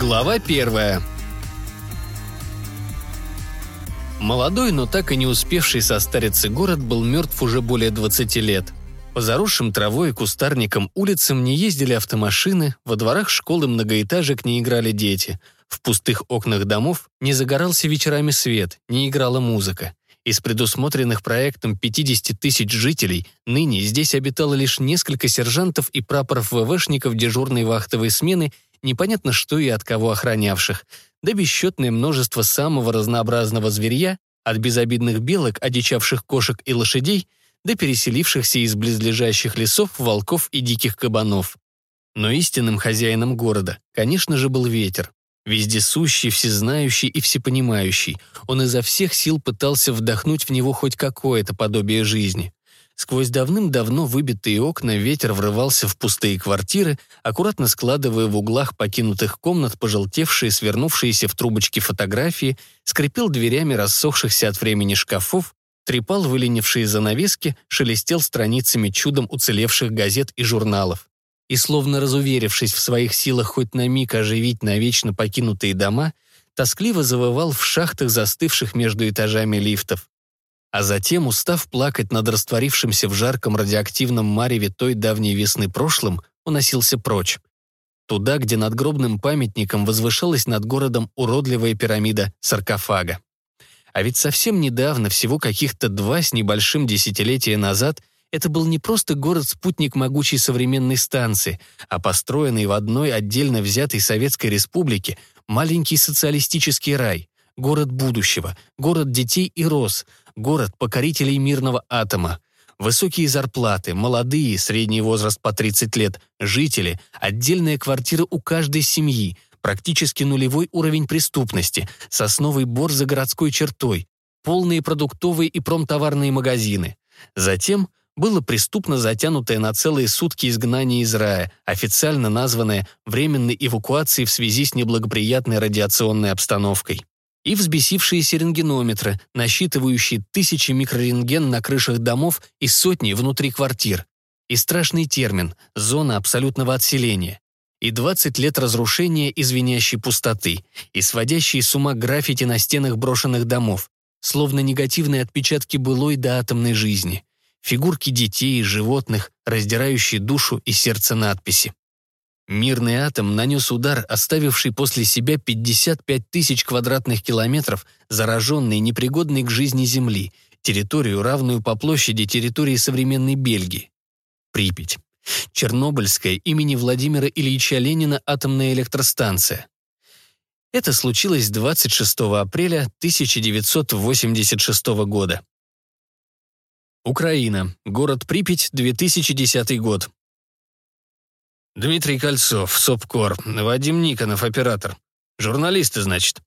Глава первая. Молодой, но так и не успевший состариться город был мертв уже более 20 лет. По заросшим травой и кустарникам улицам не ездили автомашины, во дворах школы многоэтажек не играли дети, в пустых окнах домов не загорался вечерами свет, не играла музыка. Из предусмотренных проектом 50 тысяч жителей ныне здесь обитало лишь несколько сержантов и прапоров ВВшников дежурной вахтовой смены непонятно что и от кого охранявших, да бесчетное множество самого разнообразного зверья, от безобидных белок, одичавших кошек и лошадей, до переселившихся из близлежащих лесов волков и диких кабанов. Но истинным хозяином города, конечно же, был ветер. Вездесущий, всезнающий и всепонимающий, он изо всех сил пытался вдохнуть в него хоть какое-то подобие жизни. Сквозь давным-давно выбитые окна ветер врывался в пустые квартиры, аккуратно складывая в углах покинутых комнат пожелтевшие, свернувшиеся в трубочки фотографии, скрипел дверями рассохшихся от времени шкафов, трепал выленившие занавески, шелестел страницами чудом уцелевших газет и журналов. И словно разуверившись в своих силах хоть на миг оживить навечно покинутые дома, тоскливо завывал в шахтах застывших между этажами лифтов. А затем, устав плакать над растворившимся в жарком радиоактивном мареве той давней весны прошлым, уносился прочь. Туда, где над гробным памятником возвышалась над городом уродливая пирамида саркофага. А ведь совсем недавно, всего каких-то два с небольшим десятилетия назад, это был не просто город-спутник могучей современной станции, а построенный в одной отдельно взятой Советской Республике маленький социалистический рай, город будущего, город детей и роз, город покорителей мирного атома. Высокие зарплаты, молодые, средний возраст по 30 лет, жители, отдельная квартира у каждой семьи, практически нулевой уровень преступности, сосновый бор за городской чертой, полные продуктовые и промтоварные магазины. Затем было преступно затянутое на целые сутки изгнание из рая, официально названное временной эвакуацией в связи с неблагоприятной радиационной обстановкой и взбесившиеся рентгенометры, насчитывающие тысячи микрорентген на крышах домов и сотни внутри квартир. И страшный термин – зона абсолютного отселения. И 20 лет разрушения и звенящей пустоты, и сводящие с ума граффити на стенах брошенных домов, словно негативные отпечатки былой до атомной жизни. Фигурки детей и животных, раздирающие душу и сердце надписи. Мирный атом нанес удар, оставивший после себя 55 тысяч квадратных километров зараженной, непригодной к жизни Земли, территорию, равную по площади территории современной Бельгии. Припять. Чернобыльская имени Владимира Ильича Ленина атомная электростанция. Это случилось 26 апреля 1986 года. Украина. Город Припять, 2010 год. Дмитрий Кольцов, СОПКОР, Вадим Никонов, оператор. Журналисты, значит.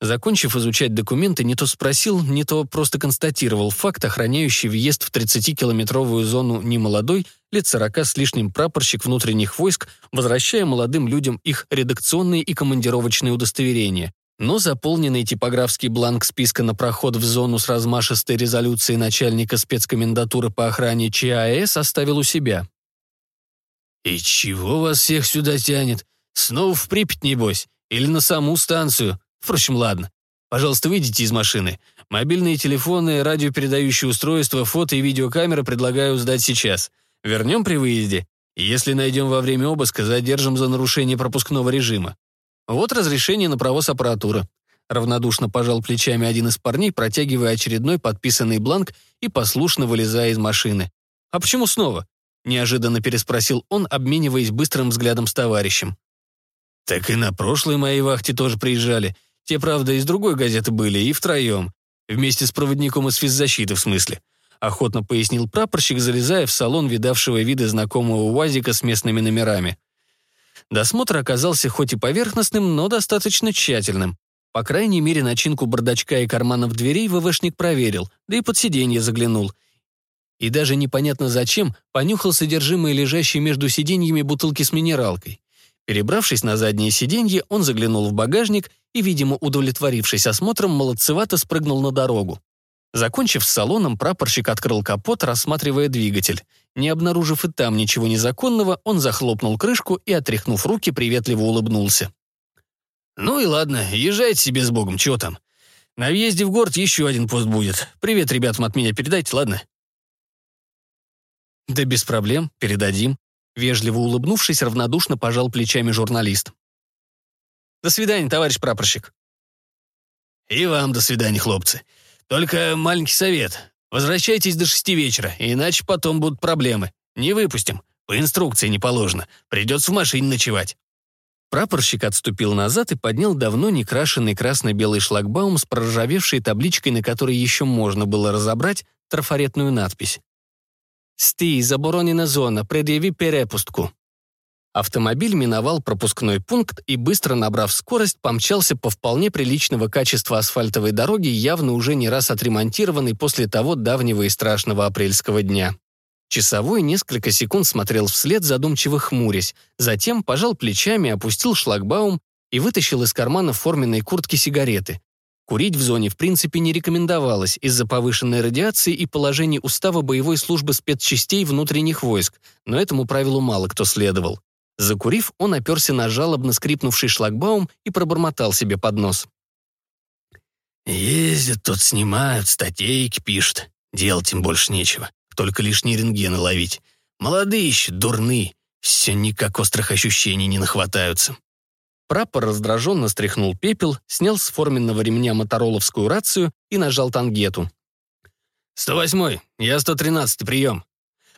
Закончив изучать документы, не то спросил, не то просто констатировал факт, охраняющий въезд в 30-километровую зону немолодой, лет 40 с лишним прапорщик внутренних войск, возвращая молодым людям их редакционные и командировочные удостоверения. Но заполненный типографский бланк списка на проход в зону с размашистой резолюцией начальника спецкомендатуры по охране ЧАЭС оставил у себя. «И чего вас всех сюда тянет? Снова в Припять, небось? Или на саму станцию? Впрочем, ладно. Пожалуйста, выйдите из машины. Мобильные телефоны, радиопередающие устройства, фото и видеокамеры предлагаю сдать сейчас. Вернем при выезде. Если найдем во время обыска, задержим за нарушение пропускного режима. Вот разрешение на провоз аппаратуры». Равнодушно пожал плечами один из парней, протягивая очередной подписанный бланк и послушно вылезая из машины. «А почему снова? Неожиданно переспросил он, обмениваясь быстрым взглядом с товарищем. «Так и на прошлой моей вахте тоже приезжали. Те, правда, из другой газеты были, и втроем. Вместе с проводником из физзащиты, в смысле». Охотно пояснил прапорщик, залезая в салон видавшего виды знакомого УАЗика с местными номерами. Досмотр оказался хоть и поверхностным, но достаточно тщательным. По крайней мере, начинку бардачка и карманов дверей ВВшник проверил, да и под сиденье заглянул — и даже непонятно зачем понюхал содержимое лежащей между сиденьями бутылки с минералкой. Перебравшись на заднее сиденье, он заглянул в багажник и, видимо, удовлетворившись осмотром, молодцевато спрыгнул на дорогу. Закончив с салоном, прапорщик открыл капот, рассматривая двигатель. Не обнаружив и там ничего незаконного, он захлопнул крышку и, отряхнув руки, приветливо улыбнулся. «Ну и ладно, езжайте себе с Богом, чего там. На въезде в город еще один пост будет. Привет ребятам от меня передайте, ладно?» «Да без проблем, передадим», — вежливо улыбнувшись, равнодушно пожал плечами журналист. «До свидания, товарищ прапорщик». «И вам до свидания, хлопцы. Только маленький совет. Возвращайтесь до шести вечера, иначе потом будут проблемы. Не выпустим. По инструкции не положено. Придется в машине ночевать». Прапорщик отступил назад и поднял давно не крашеный красно-белый шлагбаум с проржавевшей табличкой, на которой еще можно было разобрать трафаретную надпись. «Стій, заборонена зона, предъяви перепустку». Автомобиль миновал пропускной пункт и, быстро набрав скорость, помчался по вполне приличного качества асфальтовой дороге, явно уже не раз отремонтированной после того давнего и страшного апрельского дня. Часовой несколько секунд смотрел вслед, задумчиво хмурясь, затем пожал плечами, опустил шлагбаум и вытащил из кармана форменной куртки сигареты. Курить в зоне в принципе не рекомендовалось из-за повышенной радиации и положения устава боевой службы спецчастей внутренних войск, но этому правилу мало кто следовал. Закурив, он оперся на жалобно скрипнувший шлагбаум и пробормотал себе под нос. «Ездят тут, снимают, статейки пишут. Делать им больше нечего только лишние рентгены ловить. Молодые еще, дурны, все никак острых ощущений не нахватаются. Прапор раздраженно стряхнул пепел, снял с форменного ремня мотороловскую рацию и нажал тангету. «108-й, я 113-й, прием.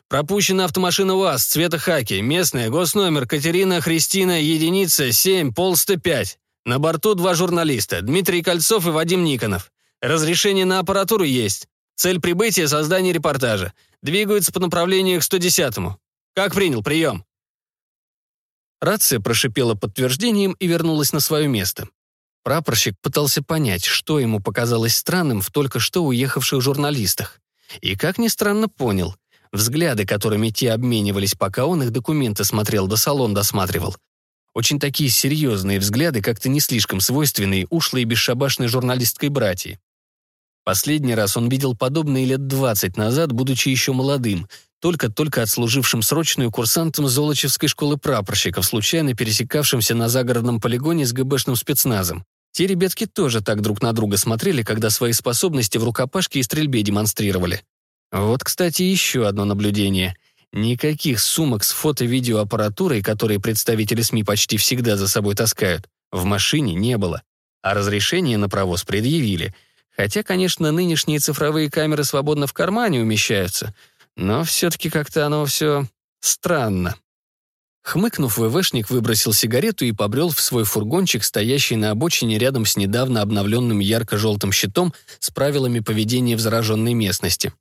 Пропущена автомашина УАЗ, цвета хаки, местная, госномер, Катерина Христина, единица, 7, пол 105. На борту два журналиста, Дмитрий Кольцов и Вадим Никонов. Разрешение на аппаратуру есть. Цель прибытия — создание репортажа. Двигаются по направлению к 110-му. Как принял, прием. Рация прошипела подтверждением и вернулась на свое место. Прапорщик пытался понять, что ему показалось странным в только что уехавших журналистах. И, как ни странно, понял. Взгляды, которыми те обменивались, пока он их документы смотрел, до салон досматривал. Очень такие серьезные взгляды, как-то не слишком свойственные ушлой и бесшабашной журналистской братьи. Последний раз он видел подобные лет 20 назад, будучи еще молодым, только-только отслужившим срочную курсантом Золочевской школы прапорщиков, случайно пересекавшимся на загородном полигоне с ГБшным спецназом. Те ребятки тоже так друг на друга смотрели, когда свои способности в рукопашке и стрельбе демонстрировали. Вот, кстати, еще одно наблюдение. Никаких сумок с фото-видеоаппаратурой, которые представители СМИ почти всегда за собой таскают, в машине не было. А разрешение на провоз предъявили — Хотя, конечно, нынешние цифровые камеры свободно в кармане умещаются, но все-таки как-то оно все странно. Хмыкнув, ВВшник выбросил сигарету и побрел в свой фургончик, стоящий на обочине рядом с недавно обновленным ярко-желтым щитом с правилами поведения в зараженной местности.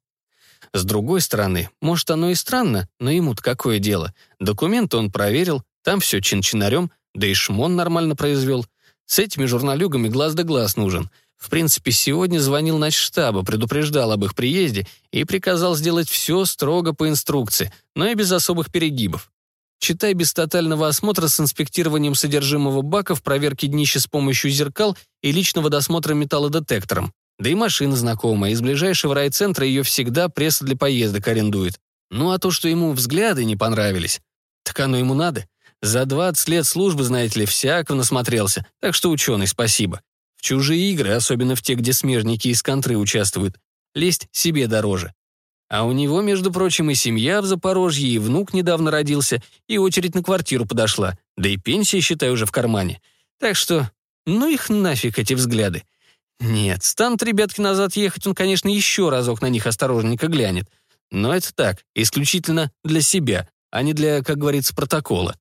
С другой стороны, может, оно и странно, но ему-то какое дело. Документы он проверил, там все чин-чинарем, да и шмон нормально произвел. С этими журналюгами глаз да глаз нужен. В принципе, сегодня звонил начштаба, предупреждал об их приезде и приказал сделать все строго по инструкции, но и без особых перегибов. Читай без тотального осмотра с инспектированием содержимого баков, проверки днища с помощью зеркал и личного досмотра металлодетектором. Да и машина знакомая, из ближайшего райцентра ее всегда пресса для поездок арендует. Ну а то, что ему взгляды не понравились, так оно ему надо. За 20 лет службы, знаете ли, всякого насмотрелся, так что ученый, спасибо. В чужие игры, особенно в те, где смежники из контры участвуют, лезть себе дороже. А у него, между прочим, и семья в Запорожье, и внук недавно родился, и очередь на квартиру подошла, да и пенсия, считай, уже в кармане. Так что, ну их нафиг эти взгляды. Нет, станут ребятки назад ехать, он, конечно, еще разок на них осторожненько глянет. Но это так, исключительно для себя, а не для, как говорится, протокола.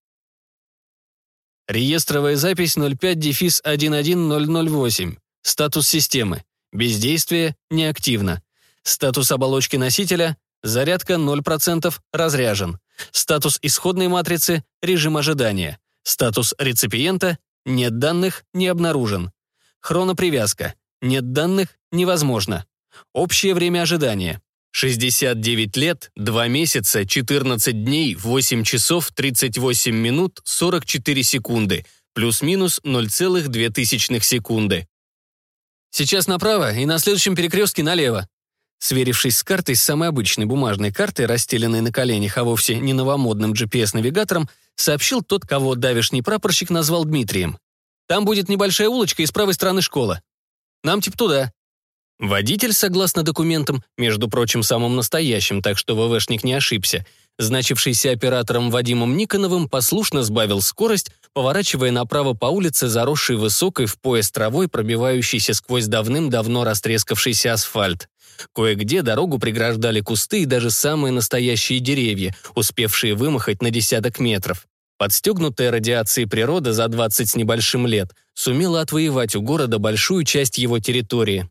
Реестровая запись 05-11008. Статус системы. Бездействие неактивно. Статус оболочки носителя. Зарядка 0%, разряжен. Статус исходной матрицы. Режим ожидания. Статус реципиента. Нет данных, не обнаружен. Хронопривязка. Нет данных, невозможно. Общее время ожидания. 69 лет, 2 месяца, 14 дней, 8 часов, 38 минут, 44 секунды, плюс-минус 0,2 секунды. Сейчас направо и на следующем перекрестке налево. Сверившись с картой с самой обычной бумажной картой, расстеленной на коленях, а вовсе не новомодным GPS-навигатором, сообщил тот, кого давишний прапорщик назвал Дмитрием. Там будет небольшая улочка и с правой стороны школа. Нам типа туда». Водитель, согласно документам, между прочим, самым настоящим, так что ВВшник не ошибся, значившийся оператором Вадимом Никоновым, послушно сбавил скорость, поворачивая направо по улице, заросшей высокой в пояс травой, пробивающейся сквозь давным-давно растрескавшийся асфальт. Кое-где дорогу преграждали кусты и даже самые настоящие деревья, успевшие вымахать на десяток метров. Подстегнутая радиацией природа за 20 с небольшим лет сумела отвоевать у города большую часть его территории.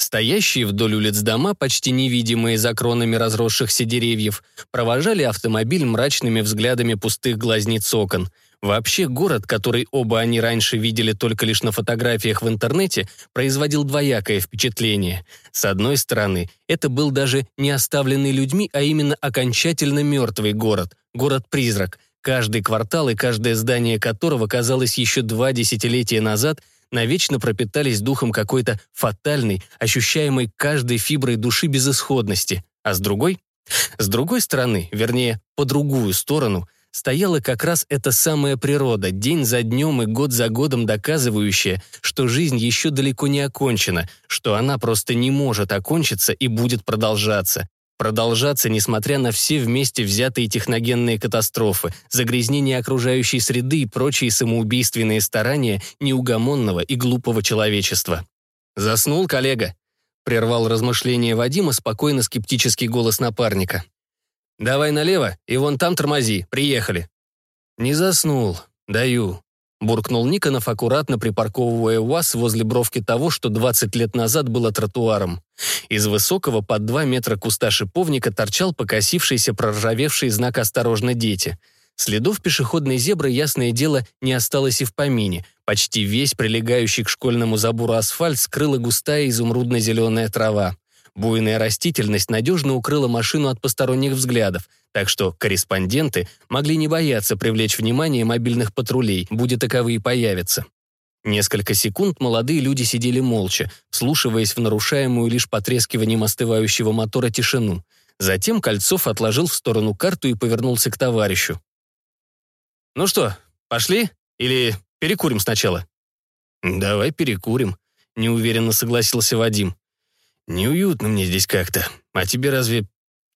Стоящие вдоль улиц дома, почти невидимые за кронами разросшихся деревьев, провожали автомобиль мрачными взглядами пустых глазниц окон. Вообще город, который оба они раньше видели только лишь на фотографиях в интернете, производил двоякое впечатление. С одной стороны, это был даже не оставленный людьми, а именно окончательно мертвый город, город-призрак – каждый квартал и каждое здание которого, казалось, еще два десятилетия назад навечно пропитались духом какой-то фатальной, ощущаемой каждой фиброй души безысходности. А с другой? С другой стороны, вернее, по другую сторону, стояла как раз эта самая природа, день за днем и год за годом доказывающая, что жизнь еще далеко не окончена, что она просто не может окончиться и будет продолжаться, продолжаться, несмотря на все вместе взятые техногенные катастрофы, загрязнение окружающей среды и прочие самоубийственные старания неугомонного и глупого человечества. «Заснул, коллега?» — прервал размышление Вадима спокойно скептический голос напарника. «Давай налево, и вон там тормози, приехали». «Не заснул, даю», буркнул Никонов, аккуратно припарковывая УАЗ возле бровки того, что 20 лет назад было тротуаром. Из высокого под 2 метра куста шиповника торчал покосившийся проржавевший знак «Осторожно, дети». Следов пешеходной зебры, ясное дело, не осталось и в помине. Почти весь прилегающий к школьному забору асфальт скрыла густая изумрудно-зеленая трава. Буйная растительность надежно укрыла машину от посторонних взглядов, так что корреспонденты могли не бояться привлечь внимание мобильных патрулей, будет таковые появятся. Несколько секунд молодые люди сидели молча, вслушиваясь в нарушаемую лишь потрескиванием остывающего мотора тишину. Затем Кольцов отложил в сторону карту и повернулся к товарищу. «Ну что, пошли? Или перекурим сначала?» «Давай перекурим», — неуверенно согласился Вадим. «Неуютно мне здесь как-то. А тебе разве...»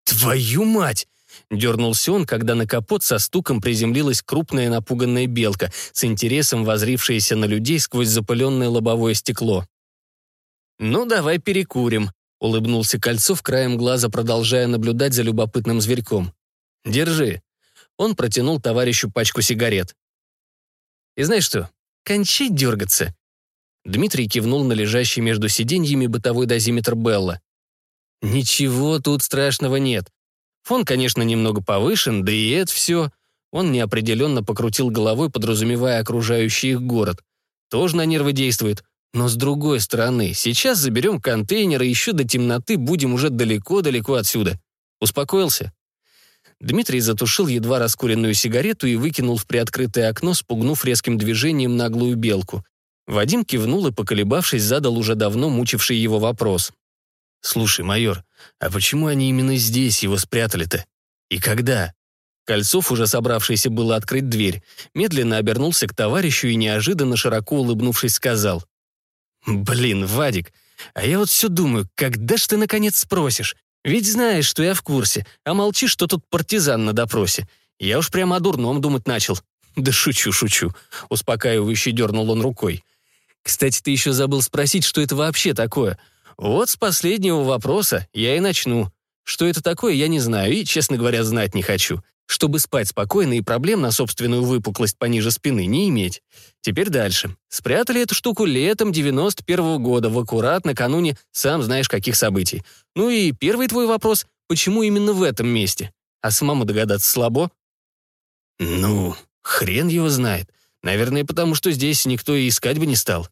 «Твою мать!» Дернулся он, когда на капот со стуком приземлилась крупная напуганная белка, с интересом возрившаяся на людей сквозь запыленное лобовое стекло. «Ну, давай перекурим», — улыбнулся Кольцов краем глаза, продолжая наблюдать за любопытным зверьком. «Держи». Он протянул товарищу пачку сигарет. «И знаешь что? Кончай дергаться. Дмитрий кивнул на лежащий между сиденьями бытовой дозиметр Белла. «Ничего тут страшного нет. Фон, конечно, немного повышен, да и это все...» Он неопределенно покрутил головой, подразумевая окружающий их город. «Тоже на нервы действует. Но с другой стороны, сейчас заберем контейнер и еще до темноты будем уже далеко-далеко отсюда. Успокоился?» Дмитрий затушил едва раскуренную сигарету и выкинул в приоткрытое окно, спугнув резким движением наглую белку. Вадим кивнул и, поколебавшись, задал уже давно мучивший его вопрос. «Слушай, майор, а почему они именно здесь его спрятали-то? И когда?» Кольцов, уже собравшийся было открыть дверь, медленно обернулся к товарищу и неожиданно широко улыбнувшись сказал. «Блин, Вадик, а я вот все думаю, когда ж ты наконец спросишь? Ведь знаешь, что я в курсе, а молчишь, что тут партизан на допросе. Я уж прямо о дурном думать начал». «Да шучу, шучу», — успокаивающе дернул он рукой. Кстати, ты еще забыл спросить, что это вообще такое. Вот с последнего вопроса я и начну. Что это такое, я не знаю и, честно говоря, знать не хочу. Чтобы спать спокойно и проблем на собственную выпуклость пониже спины не иметь. Теперь дальше. Спрятали эту штуку летом 91-го года, в аккурат накануне сам знаешь каких событий. Ну и первый твой вопрос, почему именно в этом месте? А самому догадаться слабо? Ну, хрен его знает. Наверное, потому что здесь никто и искать бы не стал.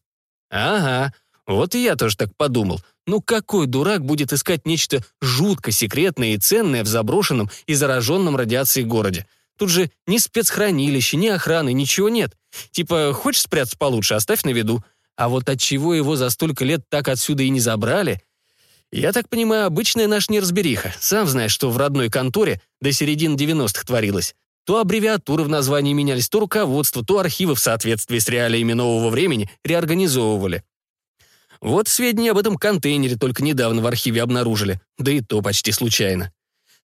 Ага, вот и я тоже так подумал. Ну какой дурак будет искать нечто жутко секретное и ценное в заброшенном и зараженном радиацией городе? Тут же ни спецхранилища, ни охраны, ничего нет. Типа, хочешь спрятаться получше, оставь на виду. А вот от чего его за столько лет так отсюда и не забрали? Я так понимаю, обычная наша неразбериха. Сам знаешь, что в родной конторе до середины 90-х творилось. То аббревиатуры в названии менялись, то руководство, то архивы в соответствии с реалиями нового времени реорганизовывали. Вот сведения об этом контейнере только недавно в архиве обнаружили, да и то почти случайно.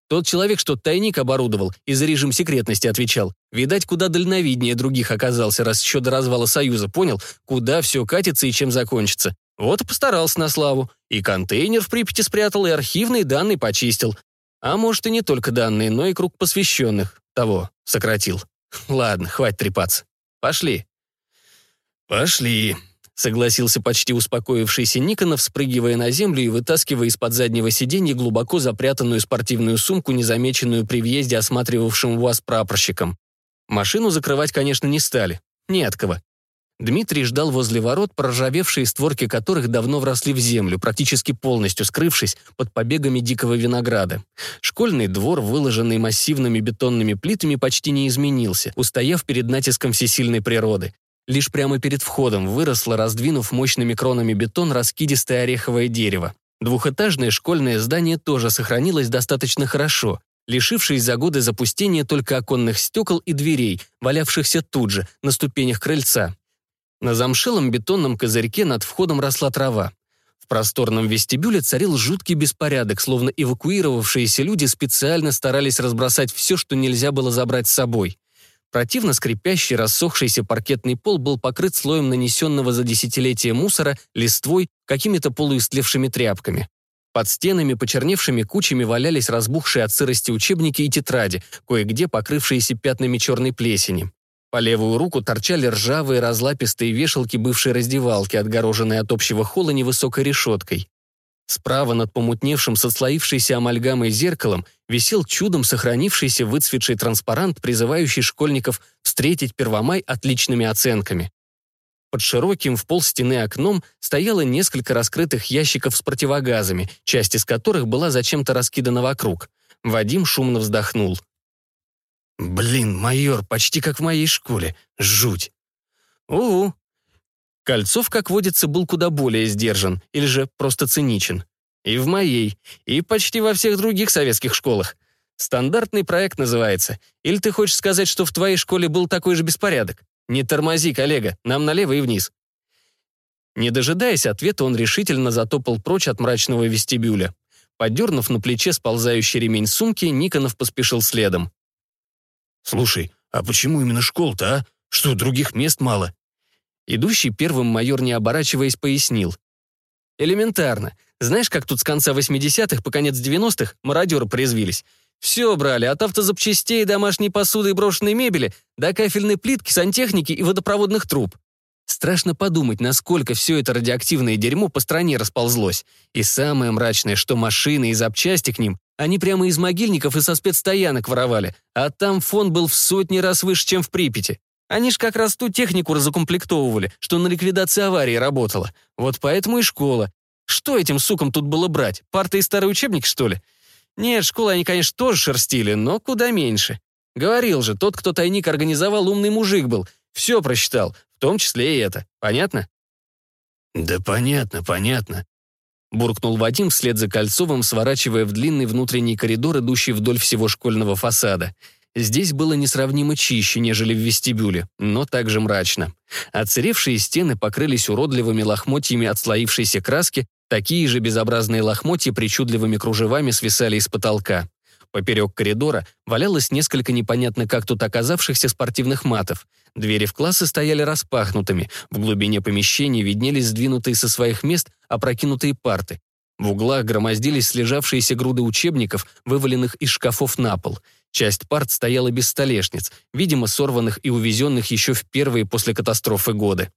Тот человек, что тайник оборудовал и за режим секретности отвечал, видать, куда дальновиднее других оказался, раз еще до развала Союза понял, куда все катится и чем закончится. Вот и постарался на славу. И контейнер в Припяти спрятал, и архивные данные почистил. А может, и не только данные, но и круг посвященных. Того сократил. Ладно, хватит трепаться. Пошли. Пошли, согласился почти успокоившийся Никонов, спрыгивая на землю и вытаскивая из-под заднего сиденья глубоко запрятанную спортивную сумку, незамеченную при въезде осматривавшим УАЗ прапорщиком. Машину закрывать, конечно, не стали. Не от кого. Дмитрий ждал возле ворот, проржавевшие створки которых давно вросли в землю, практически полностью скрывшись под побегами дикого винограда. Школьный двор, выложенный массивными бетонными плитами, почти не изменился, устояв перед натиском всесильной природы. Лишь прямо перед входом выросло, раздвинув мощными кронами бетон, раскидистое ореховое дерево. Двухэтажное школьное здание тоже сохранилось достаточно хорошо, лишившись за годы запустения только оконных стекол и дверей, валявшихся тут же, на ступенях крыльца. На замшелом бетонном козырьке над входом росла трава. В просторном вестибюле царил жуткий беспорядок, словно эвакуировавшиеся люди специально старались разбросать все, что нельзя было забрать с собой. Противно скрипящий рассохшийся паркетный пол был покрыт слоем нанесенного за десятилетия мусора, листвой, какими-то полуистлевшими тряпками. Под стенами, почерневшими кучами валялись разбухшие от сырости учебники и тетради, кое-где покрывшиеся пятнами черной плесени. По левую руку торчали ржавые разлапистые вешалки бывшей раздевалки, отгороженные от общего холла невысокой решеткой. Справа над помутневшим с отслоившейся амальгамой зеркалом висел чудом сохранившийся выцветший транспарант, призывающий школьников встретить Первомай отличными оценками. Под широким в пол стены окном стояло несколько раскрытых ящиков с противогазами, часть из которых была зачем-то раскидана вокруг. Вадим шумно вздохнул. «Блин, майор, почти как в моей школе. Жуть!» «Угу». Кольцов, как водится, был куда более сдержан, или же просто циничен. И в моей, и почти во всех других советских школах. Стандартный проект называется. Или ты хочешь сказать, что в твоей школе был такой же беспорядок? Не тормози, коллега, нам налево и вниз. Не дожидаясь ответа, он решительно затопал прочь от мрачного вестибюля. Подернув на плече сползающий ремень сумки, Никонов поспешил следом. «Слушай, а почему именно школ-то, а? Что, других мест мало?» Идущий первым майор, не оборачиваясь, пояснил. «Элементарно. Знаешь, как тут с конца 80-х по конец 90-х мародеры порезвились? Все брали, от автозапчастей, домашней посуды и брошенной мебели до кафельной плитки, сантехники и водопроводных труб. Страшно подумать, насколько все это радиоактивное дерьмо по стране расползлось. И самое мрачное, что машины и запчасти к ним они прямо из могильников и со спецстоянок воровали, а там фон был в сотни раз выше, чем в Припяти. Они ж как раз ту технику разукомплектовывали, что на ликвидации аварии работала. Вот поэтому и школа. Что этим сукам тут было брать? Парты и старый учебник, что ли? Нет, школы они, конечно, тоже шерстили, но куда меньше. Говорил же, тот, кто тайник организовал, умный мужик был. Все просчитал, в том числе и это. Понятно? Да понятно, понятно. Буркнул Вадим вслед за Кольцовым, сворачивая в длинный внутренний коридор, идущий вдоль всего школьного фасада. Здесь было несравнимо чище, нежели в вестибюле, но также мрачно. Отсыревшие стены покрылись уродливыми лохмотьями отслоившейся краски, такие же безобразные лохмотья причудливыми кружевами свисали из потолка. Поперек коридора валялось несколько непонятно как тут оказавшихся спортивных матов. Двери в классы стояли распахнутыми, в глубине помещения виднелись сдвинутые со своих мест опрокинутые парты. В углах громоздились слежавшиеся груды учебников, вываленных из шкафов на пол. Часть парт стояла без столешниц, видимо, сорванных и увезенных еще в первые после катастрофы годы.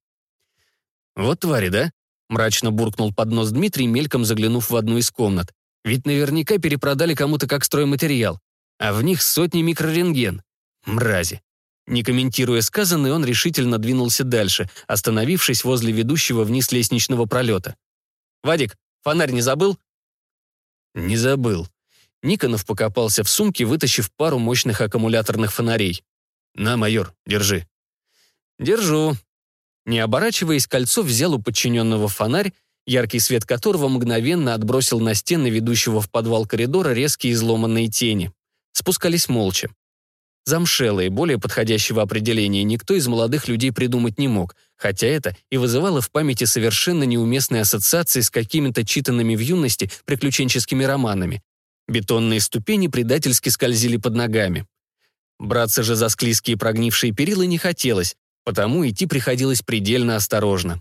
«Вот твари, да?» — мрачно буркнул под нос Дмитрий, мельком заглянув в одну из комнат. «Ведь наверняка перепродали кому-то как стройматериал, а в них сотни микрорентген. Мрази. Не комментируя сказанное, он решительно двинулся дальше, остановившись возле ведущего вниз лестничного пролета. «Вадик, фонарь не забыл?» «Не забыл». Никонов покопался в сумке, вытащив пару мощных аккумуляторных фонарей. «На, майор, держи». «Держу». Не оборачиваясь, Кольцов взял у подчиненного фонарь, яркий свет которого мгновенно отбросил на стены ведущего в подвал коридора резкие изломанные тени. Спускались молча. Замшелые, более подходящего определения никто из молодых людей придумать не мог, хотя это и вызывало в памяти совершенно неуместные ассоциации с какими-то читанными в юности приключенческими романами. Бетонные ступени предательски скользили под ногами. Браться же за склизкие прогнившие перила не хотелось, потому идти приходилось предельно осторожно.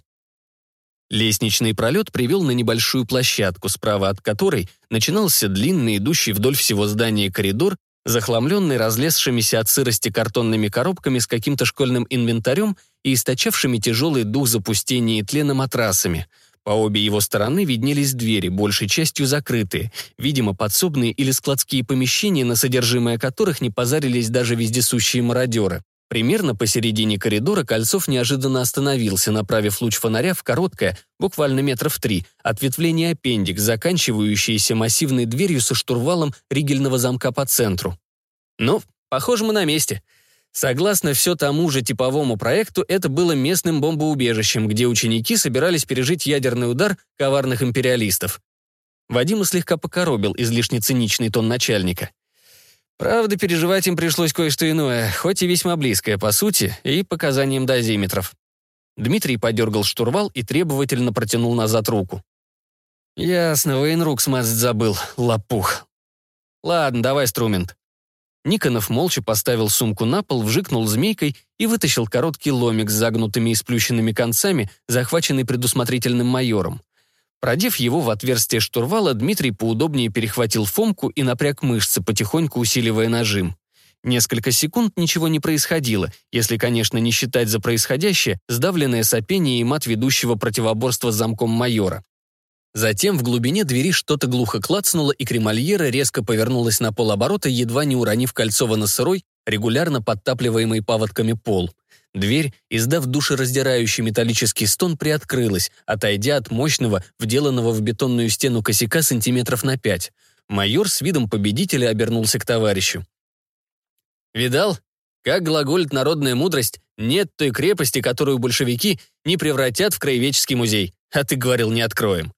Лестничный пролет привел на небольшую площадку, справа от которой начинался длинный, идущий вдоль всего здания коридор, захламленный разлезшимися от сырости картонными коробками с каким-то школьным инвентарем и источавшими тяжелый дух запустения и тлена матрасами. По обе его стороны виднелись двери, большей частью закрытые, видимо, подсобные или складские помещения, на содержимое которых не позарились даже вездесущие мародеры. Примерно посередине коридора Кольцов неожиданно остановился, направив луч фонаря в короткое, буквально метров три, ответвление аппендикс, заканчивающееся массивной дверью со штурвалом ригельного замка по центру. «Ну, похоже, мы на месте», Согласно все тому же типовому проекту, это было местным бомбоубежищем, где ученики собирались пережить ядерный удар коварных империалистов. Вадима слегка покоробил излишне циничный тон начальника. Правда, переживать им пришлось кое-что иное, хоть и весьма близкое, по сути, и показаниям дозиметров. Дмитрий подергал штурвал и требовательно протянул назад руку. «Ясно, военрук смазать забыл, лопух. Ладно, давай струмент». Никонов молча поставил сумку на пол, вжикнул змейкой и вытащил короткий ломик с загнутыми и сплющенными концами, захваченный предусмотрительным майором. Продев его в отверстие штурвала, Дмитрий поудобнее перехватил фомку и напряг мышцы, потихоньку усиливая нажим. Несколько секунд ничего не происходило, если, конечно, не считать за происходящее сдавленное сопение и мат ведущего противоборства с замком майора. Затем в глубине двери что-то глухо клацнуло, и кремальера резко повернулась на полоборота, едва не уронив Кольцова на сырой, регулярно подтапливаемый паводками пол. Дверь, издав душераздирающий металлический стон, приоткрылась, отойдя от мощного, вделанного в бетонную стену косяка сантиметров на пять. Майор с видом победителя обернулся к товарищу. «Видал? Как глаголит народная мудрость, нет той крепости, которую большевики не превратят в краеведческий музей. А ты говорил, не откроем».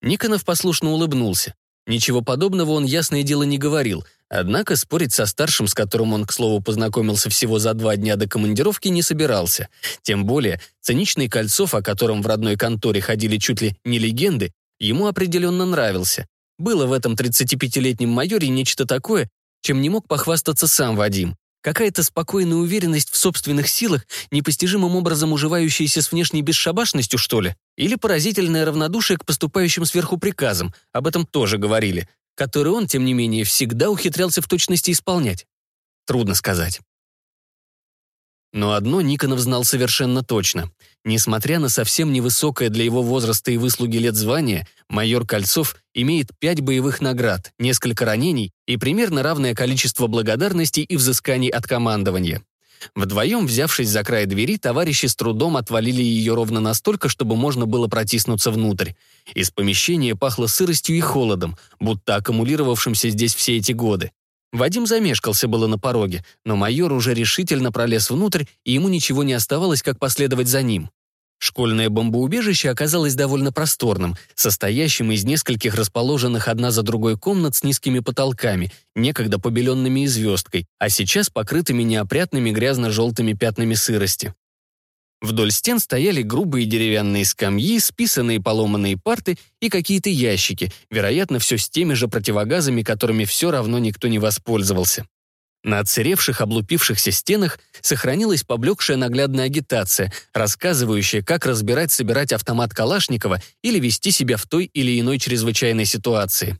Никонов послушно улыбнулся. Ничего подобного он, ясное дело, не говорил, однако спорить со старшим, с которым он, к слову, познакомился всего за два дня до командировки, не собирался. Тем более, циничный Кольцов, о котором в родной конторе ходили чуть ли не легенды, ему определенно нравился. Было в этом 35-летнем майоре нечто такое, чем не мог похвастаться сам Вадим. Какая-то спокойная уверенность в собственных силах, непостижимым образом уживающаяся с внешней бесшабашностью, что ли? Или поразительное равнодушие к поступающим сверху приказам, об этом тоже говорили, который он, тем не менее, всегда ухитрялся в точности исполнять? Трудно сказать. Но одно Никонов знал совершенно точно. Несмотря на совсем невысокое для его возраста и выслуги лет звание, майор Кольцов имеет пять боевых наград, несколько ранений и примерно равное количество благодарностей и взысканий от командования. Вдвоем, взявшись за край двери, товарищи с трудом отвалили ее ровно настолько, чтобы можно было протиснуться внутрь. Из помещения пахло сыростью и холодом, будто аккумулировавшимся здесь все эти годы. Вадим замешкался было на пороге, но майор уже решительно пролез внутрь, и ему ничего не оставалось, как последовать за ним. Школьное бомбоубежище оказалось довольно просторным, состоящим из нескольких расположенных одна за другой комнат с низкими потолками, некогда побеленными и звездкой, а сейчас покрытыми неопрятными грязно-желтыми пятнами сырости. Вдоль стен стояли грубые деревянные скамьи, списанные поломанные парты и какие-то ящики, вероятно, все с теми же противогазами, которыми все равно никто не воспользовался. На отсыревших, облупившихся стенах сохранилась поблекшая наглядная агитация, рассказывающая, как разбирать, собирать автомат Калашникова или вести себя в той или иной чрезвычайной ситуации.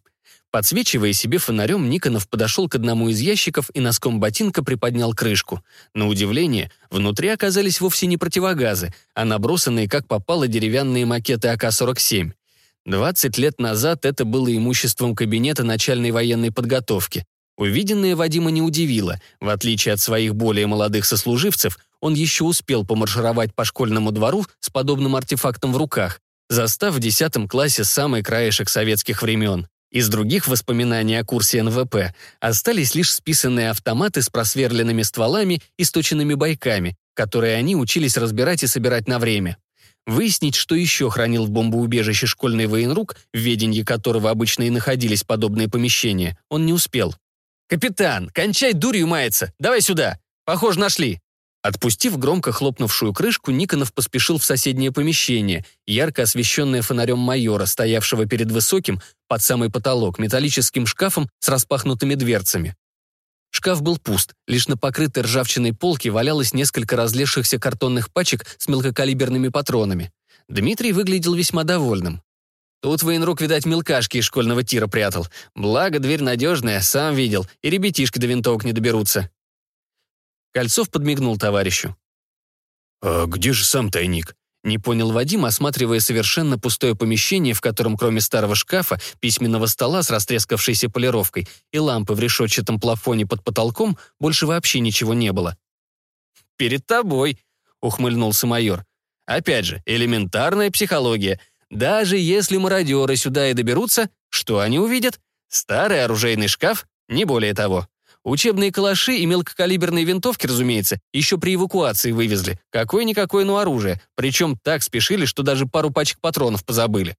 Подсвечивая себе фонарем, Никонов подошел к одному из ящиков и носком ботинка приподнял крышку. На удивление, внутри оказались вовсе не противогазы, а набросанные как попало деревянные макеты АК-47. 20 лет назад это было имуществом кабинета начальной военной подготовки. Увиденное Вадима не удивило. В отличие от своих более молодых сослуживцев, он еще успел помаршировать по школьному двору с подобным артефактом в руках, застав в 10 классе самый краешек советских времен. Из других воспоминаний о курсе НВП остались лишь списанные автоматы с просверленными стволами и сточенными бойками, которые они учились разбирать и собирать на время. Выяснить, что еще хранил в бомбоубежище школьный военрук, в ведении которого обычно и находились подобные помещения, он не успел. «Капитан, кончай дурью маяться! Давай сюда! Похоже, нашли!» Отпустив громко хлопнувшую крышку, Никонов поспешил в соседнее помещение, ярко освещенное фонарем майора, стоявшего перед высоким, под самый потолок, металлическим шкафом с распахнутыми дверцами. Шкаф был пуст, лишь на покрытой ржавчиной полке валялось несколько разлезшихся картонных пачек с мелкокалиберными патронами. Дмитрий выглядел весьма довольным. Тут военрук, видать, мелкашки из школьного тира прятал. Благо, дверь надежная, сам видел, и ребятишки до винтовок не доберутся. Кольцов подмигнул товарищу. «А где же сам тайник?» Не понял Вадим, осматривая совершенно пустое помещение, в котором кроме старого шкафа, письменного стола с растрескавшейся полировкой и лампы в решетчатом плафоне под потолком больше вообще ничего не было. «Перед тобой», — ухмыльнулся майор. «Опять же, элементарная психология. Даже если мародеры сюда и доберутся, что они увидят? Старый оружейный шкаф, не более того». Учебные калаши и мелкокалиберные винтовки, разумеется, еще при эвакуации вывезли. Какое-никакое, но оружие. Причем так спешили, что даже пару пачек патронов позабыли.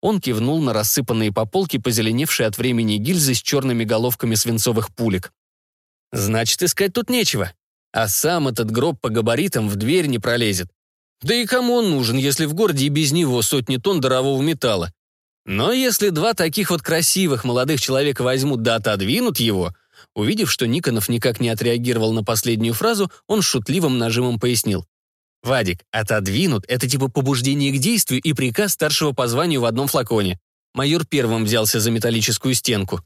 Он кивнул на рассыпанные по полке позеленевшие от времени гильзы с черными головками свинцовых пулек. «Значит, искать тут нечего. А сам этот гроб по габаритам в дверь не пролезет. Да и кому он нужен, если в городе и без него сотни тонн дарового металла? Но если два таких вот красивых молодых человека возьмут да отодвинут его, Увидев, что Никонов никак не отреагировал на последнюю фразу, он шутливым нажимом пояснил. «Вадик, отодвинут — это типа побуждение к действию и приказ старшего по званию в одном флаконе». Майор первым взялся за металлическую стенку.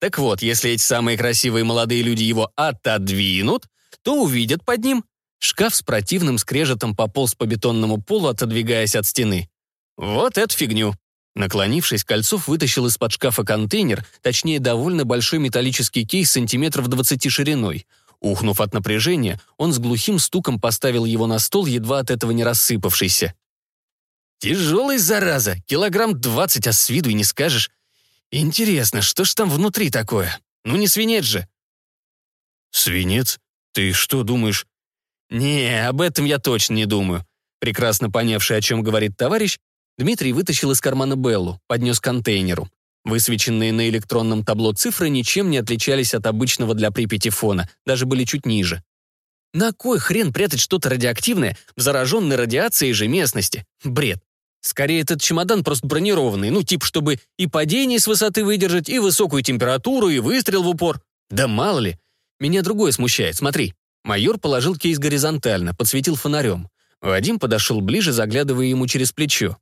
Так вот, если эти самые красивые молодые люди его отодвинут, то увидят под ним. Шкаф с противным скрежетом пополз по бетонному полу, отодвигаясь от стены. Вот эту фигню. Наклонившись, Кольцов вытащил из-под шкафа контейнер, точнее, довольно большой металлический кейс сантиметров 20 шириной. Ухнув от напряжения, он с глухим стуком поставил его на стол, едва от этого не рассыпавшийся. «Тяжелый, зараза! Килограмм двадцать, а с виду и не скажешь. Интересно, что ж там внутри такое? Ну не свинец же!» «Свинец? Ты что думаешь?» «Не, об этом я точно не думаю». Прекрасно понявший, о чем говорит товарищ, Дмитрий вытащил из кармана Беллу, поднес к контейнеру. Высвеченные на электронном табло цифры ничем не отличались от обычного для Припяти фона, даже были чуть ниже. На кой хрен прятать что-то радиоактивное в зараженной радиацией же местности? Бред. Скорее, этот чемодан просто бронированный, ну, типа, чтобы и падение с высоты выдержать, и высокую температуру, и выстрел в упор. Да мало ли. Меня другое смущает, смотри. Майор положил кейс горизонтально, подсветил фонарем. Вадим подошел ближе, заглядывая ему через плечо.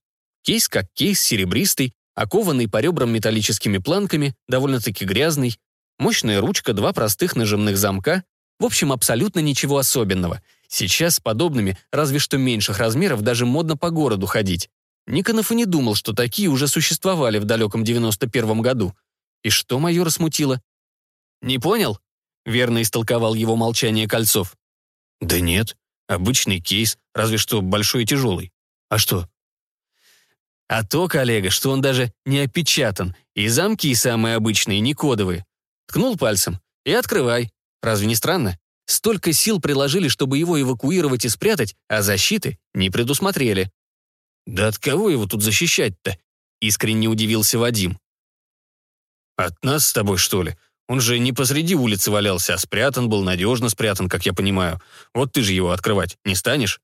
Кейс как кейс, серебристый, окованный по ребрам металлическими планками, довольно-таки грязный. Мощная ручка, два простых нажимных замка. В общем, абсолютно ничего особенного. Сейчас с подобными, разве что меньших размеров, даже модно по городу ходить. Никонов и не думал, что такие уже существовали в далеком 91-м году. И что майора смутило? «Не понял?» — верно истолковал его молчание Кольцов. «Да нет, обычный кейс, разве что большой и тяжелый. А что, а то, коллега, что он даже не опечатан, и замки самые обычные, не кодовые. Ткнул пальцем и открывай. Разве не странно? Столько сил приложили, чтобы его эвакуировать и спрятать, а защиты не предусмотрели. «Да от кого его тут защищать-то?» — искренне удивился Вадим. «От нас с тобой, что ли? Он же не посреди улицы валялся, а спрятан был, надежно спрятан, как я понимаю. Вот ты же его открывать не станешь?»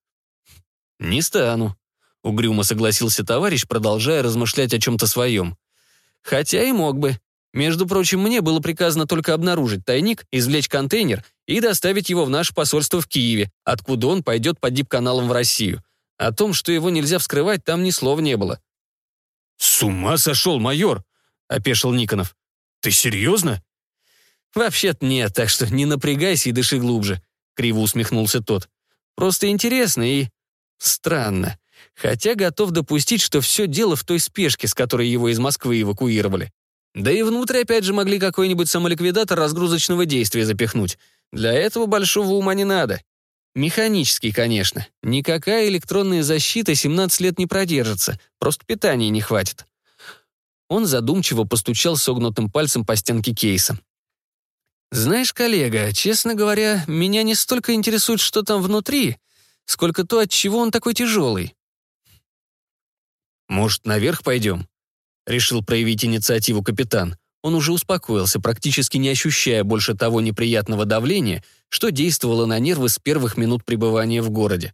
«Не стану», — угрюмо согласился товарищ, продолжая размышлять о чем-то своем. «Хотя и мог бы. Между прочим, мне было приказано только обнаружить тайник, извлечь контейнер и доставить его в наше посольство в Киеве, откуда он пойдет по дип-каналам в Россию. О том, что его нельзя вскрывать, там ни слова не было». «С ума сошел, майор!» — опешил Никонов. «Ты серьезно?» «Вообще-то нет, так что не напрягайся и дыши глубже», — криво усмехнулся тот. «Просто интересно и... странно хотя готов допустить, что все дело в той спешке, с которой его из Москвы эвакуировали. Да и внутрь опять же могли какой-нибудь самоликвидатор разгрузочного действия запихнуть. Для этого большого ума не надо. Механический, конечно. Никакая электронная защита 17 лет не продержится, просто питания не хватит. Он задумчиво постучал согнутым пальцем по стенке кейса. «Знаешь, коллега, честно говоря, меня не столько интересует, что там внутри, сколько то, от чего он такой тяжелый. «Может, наверх пойдем?» — решил проявить инициативу капитан. он уже успокоился, практически не ощущая больше того неприятного давления, что действовало на нервы с первых минут пребывания в городе.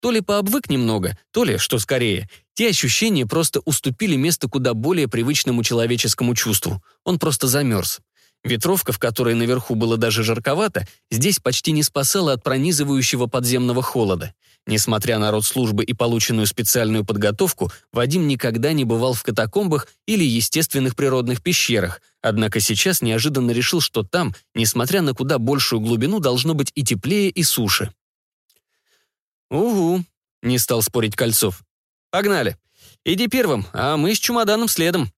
То ли пообвык немного, то ли, что скорее, те ощущения просто уступили место куда более привычному человеческому чувству. Он просто замерз. Ветровка, в которой наверху было даже жарковато, здесь почти не спасала от пронизывающего подземного холода. Несмотря на род службы и полученную специальную подготовку, Вадим никогда не бывал в катакомбах или естественных природных пещерах, однако сейчас неожиданно решил, что там, несмотря на куда большую глубину, должно быть и теплее, и суше. «Угу», — не стал спорить Кольцов. «Погнали. Иди первым, а мы с чемоданом следом».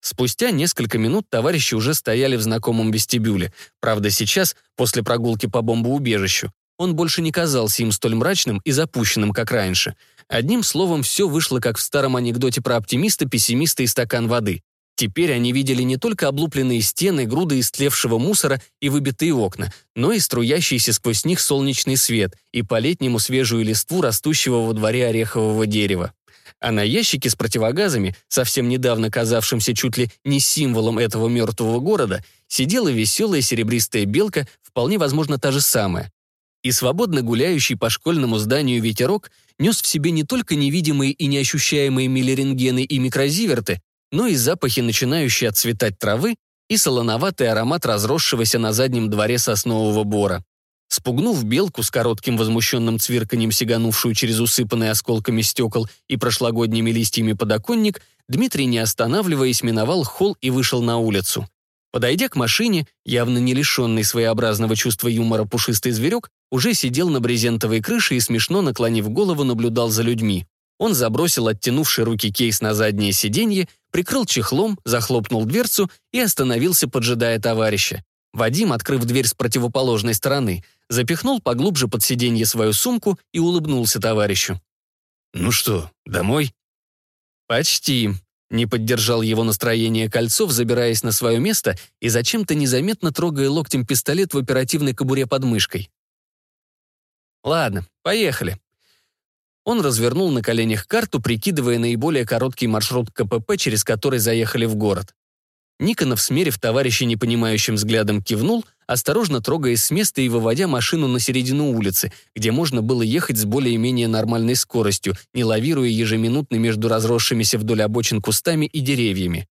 Спустя несколько минут товарищи уже стояли в знакомом вестибюле. Правда, сейчас, после прогулки по бомбоубежищу, он больше не казался им столь мрачным и запущенным, как раньше. Одним словом, все вышло как в старом анекдоте про оптимиста, пессимиста и стакан воды. Теперь они видели не только облупленные стены, груды истлевшего мусора и выбитые окна, но и струящийся сквозь них солнечный свет и по-летнему свежую листву растущего во дворе орехового дерева. А на ящике с противогазами, совсем недавно казавшимся чуть ли не символом этого мертвого города, сидела веселая серебристая белка, вполне возможно та же самая. И свободно гуляющий по школьному зданию ветерок нес в себе не только невидимые и неощущаемые миллеренгены и микрозиверты, но и запахи, начинающие отцветать травы, и солоноватый аромат разросшегося на заднем дворе соснового бора. Спугнув белку с коротким возмущенным цвирканьем, сиганувшую через усыпанный осколками стекол и прошлогодними листьями подоконник, Дмитрий, не останавливаясь, миновал холл и вышел на улицу. Подойдя к машине, явно не лишенный своеобразного чувства юмора пушистый зверек, уже сидел на брезентовой крыше и, смешно наклонив голову, наблюдал за людьми. Он забросил оттянувший руки кейс на заднее сиденье, прикрыл чехлом, захлопнул дверцу и остановился, поджидая товарища. Вадим, открыв дверь с противоположной стороны, запихнул поглубже под сиденье свою сумку и улыбнулся товарищу. «Ну что, домой?» «Почти», — не поддержал его настроение Кольцов, забираясь на свое место и зачем-то незаметно трогая локтем пистолет в оперативной кобуре под мышкой. «Ладно, поехали». Он развернул на коленях карту, прикидывая наиболее короткий маршрут КПП, через который заехали в город. Никонов, смерив товарища непонимающим взглядом, кивнул, осторожно трогаясь с места и выводя машину на середину улицы, где можно было ехать с более-менее нормальной скоростью, не лавируя ежеминутно между разросшимися вдоль обочин кустами и деревьями.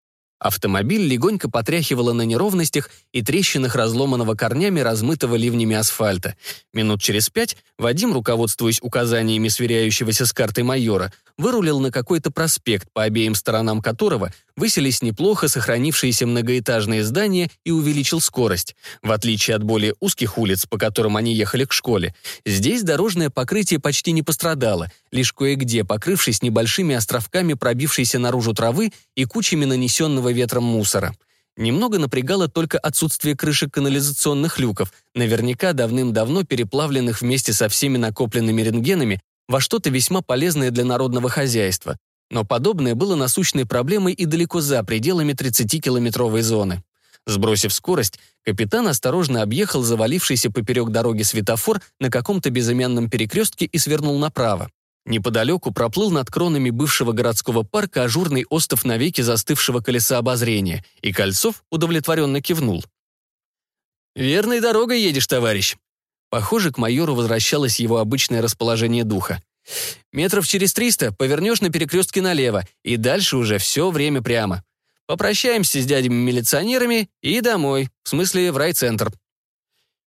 Автомобиль легонько потряхивало на неровностях и трещинах разломанного корнями, размытого ливнями асфальта. Минут через пять Вадим, руководствуясь указаниями сверяющегося с картой майора, вырулил на какой-то проспект, по обеим сторонам которого выселись неплохо сохранившиеся многоэтажные здания и увеличил скорость. В отличие от более узких улиц, по которым они ехали к школе, здесь дорожное покрытие почти не пострадало, лишь кое-где покрывшись небольшими островками пробившейся наружу травы и кучами нанесенного ветром мусора. Немного напрягало только отсутствие крышек канализационных люков, наверняка давным-давно переплавленных вместе со всеми накопленными рентгенами во что-то весьма полезное для народного хозяйства. Но подобное было насущной проблемой и далеко за пределами 30-километровой зоны. Сбросив скорость, капитан осторожно объехал завалившийся поперек дороги светофор на каком-то безымянном перекрестке и свернул направо. Неподалеку проплыл над кронами бывшего городского парка ажурный остов навеки застывшего колеса обозрения, и Кольцов удовлетворенно кивнул. «Верной дорогой едешь, товарищ», Похоже, к майору возвращалось его обычное расположение духа. «Метров через триста повернешь на перекрестке налево, и дальше уже все время прямо. Попрощаемся с дядями-милиционерами и домой, в смысле в райцентр».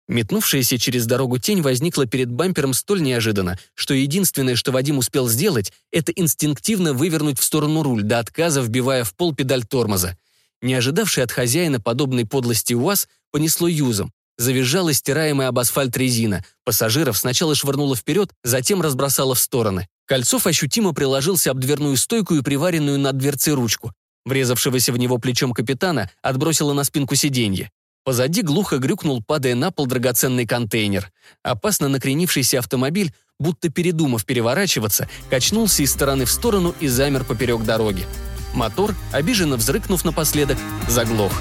Метнувшаяся через дорогу тень возникла перед бампером столь неожиданно, что единственное, что Вадим успел сделать, это инстинктивно вывернуть в сторону руль, до отказа вбивая в пол педаль тормоза. Не ожидавший от хозяина подобной подлости УАЗ понесло юзом. Завизжала стираемая об асфальт резина. Пассажиров сначала швырнуло вперед, затем разбросало в стороны. Кольцов ощутимо приложился об дверную стойку и приваренную над дверцей ручку. Врезавшегося в него плечом капитана отбросило на спинку сиденья. Позади глухо грюкнул, падая на пол драгоценный контейнер. Опасно накренившийся автомобиль, будто передумав переворачиваться, качнулся из стороны в сторону и замер поперек дороги. Мотор, обиженно взрыкнув напоследок, заглох.